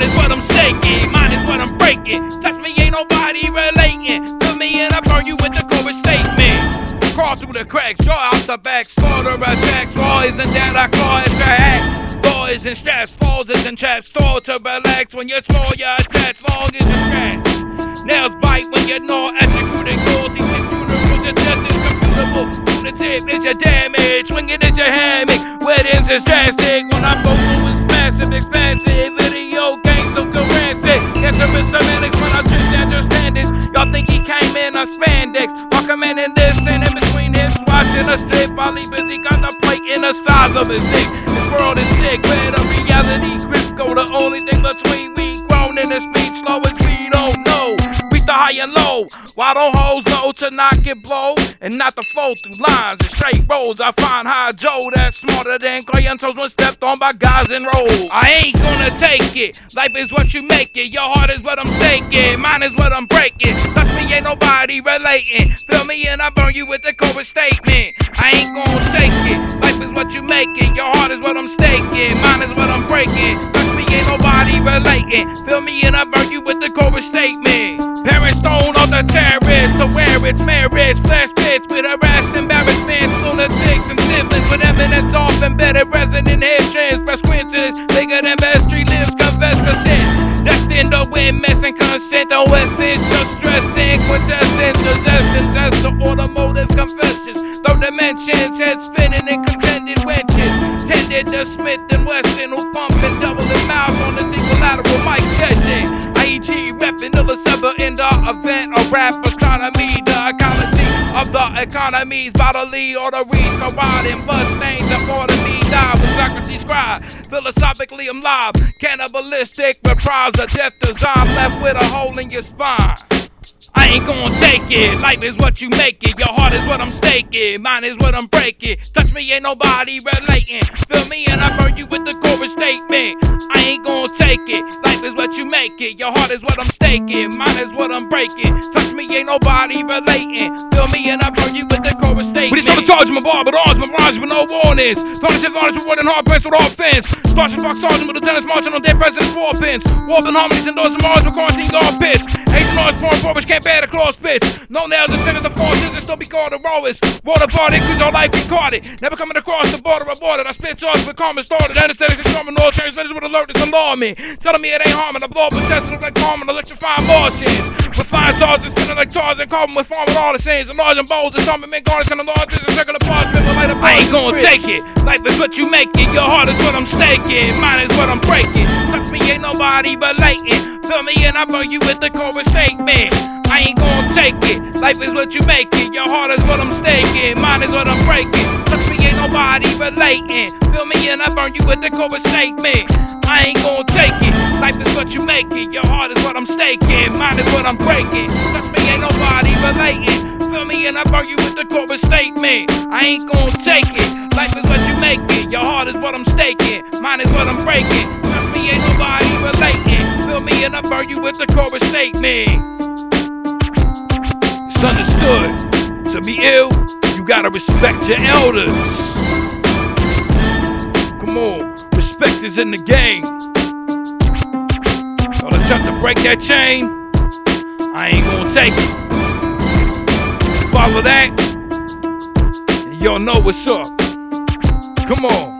it, is what I'm staking, mine is what I'm breaking. Touch me, ain't nobody relating. Put me in, I burn you with the chorus statement. Crawl through the cracks, draw out the back, slaughter attacks. Raw isn't that I call it your hat. Boys and straps, falls and traps, store to relax. When you're small, you're attached, long as you scratch. Nails bite when you gnaw crude cruelty. Funerals, your death is computable. Lunatic is your damage, swinging is your hammock. Weddings is drastic when I'm vocal is massive, expansive. Rancid. Cancerous semantics when I trip down your standards. Y'all think he came in a spandex. Recommending this, standing between hips, watching a strip. While he busy contemplating the plate in the size of his dick. This world is sick, where the reality grip go. The only thing between Why don't hoes know to not get blow and not to flow through lines and straight roads? I find high Joe that's smarter than Clay toes when stepped on by guys in roll. I ain't gonna take it. Life is what you make it. Your heart is what I'm staking. Mine is what I'm breaking. Touch me, ain't nobody relating. Feel me and I burn you with the chorus statement. I ain't gonna take it. Life is what you make it. Your heart is what I'm staking. Mine is what I'm breaking. Touch me, ain't nobody relating. Feel me and I burn you with the the terrorists to where it's marriage. Flesh pits with harassed embarrassments. Lunatics and siblings with eminence off embedded resident head transpress quinces. Bigger than best street lives, confess consent. Destined to win, mess and consent. No essence, just stressing. Quintessence, possessing. That's the automotive confessions. Third dimensions, head spinning in contended wenches. Tended to Smith and Wesson, who pumping double his mouth on the equilateral mic session. Repping the December in the event of rap astronomy, the ecology of the economies, bodily orderies, corroding blood stains upon me. Die with Socrates cry. Philosophically, I'm live. Cannibalistic reprise a death design left with a hole in your spine. I ain't gonna take it. Life is what you make it. Your heart is what I'm staking. Mine is what I'm breaking. Touch me, ain't nobody relating. Feel me, and I burn you with the chorus statement. I ain't gonna take it. Life is what you make it. Your heart is what I'm staking. Mine is what I'm breaking. Touch me, ain't nobody relating. Feel me, and I burn you with the chorus statement. We just on the charge, my bar, but ours, my rhymes with no warnings. Tarnish and varnish with word and hard press with all offense. Starship Fox Sergeant with lieutenants marching on dead president's war pins. Warping harmonies endorsing Mars with quarantine guard pits. Asian noise, foreign porridge, can't bear the claw spits. No nails, instead of the forces, it still be called the rowers. Water party, cause all life recorded. Never coming across the border aborted. I spit charges with karma started. Anesthetics and trauma, all translators with alert is alarming. Telling me it ain't harming. I blow up a test look like Carmen, electrifying Martians. With fine sergeants spinning like Tarzan, carbon with farming artisans. And large and bowls and some men garnish and the largest and circular parts. Like I ain't gonna take it. Life is what you make it. Your heart is what I'm staking. Mine is what I'm breaking. Touch me, ain't nobody but relating. Feel me and I burn you with the chorus statement. I ain't gonna take it. Life is what you make it. Your heart is what I'm staking. Mine is what I'm breaking. Touch me, ain't nobody but relating. Feel me and I burn you with the chorus statement. I ain't gonna take it. Life is what you make it. Your heart is what I'm staking. Mine is what I'm breaking. Touch me, ain't nobody relating. Feel me and I burn you with the chorus statement. I ain't gonna take it. Life is what you make it. Your heart is what I'm staking. Mine is what I'm breaking. Touch me, ain't nobody relating. Feel me and I burn you with the chorus statement. It's understood. To be ill, you gotta respect your elders. Come on, respect is in the game. Don't attempt to break that chain. I ain't gonna take it. Follow that, y'all know what's up. Come on.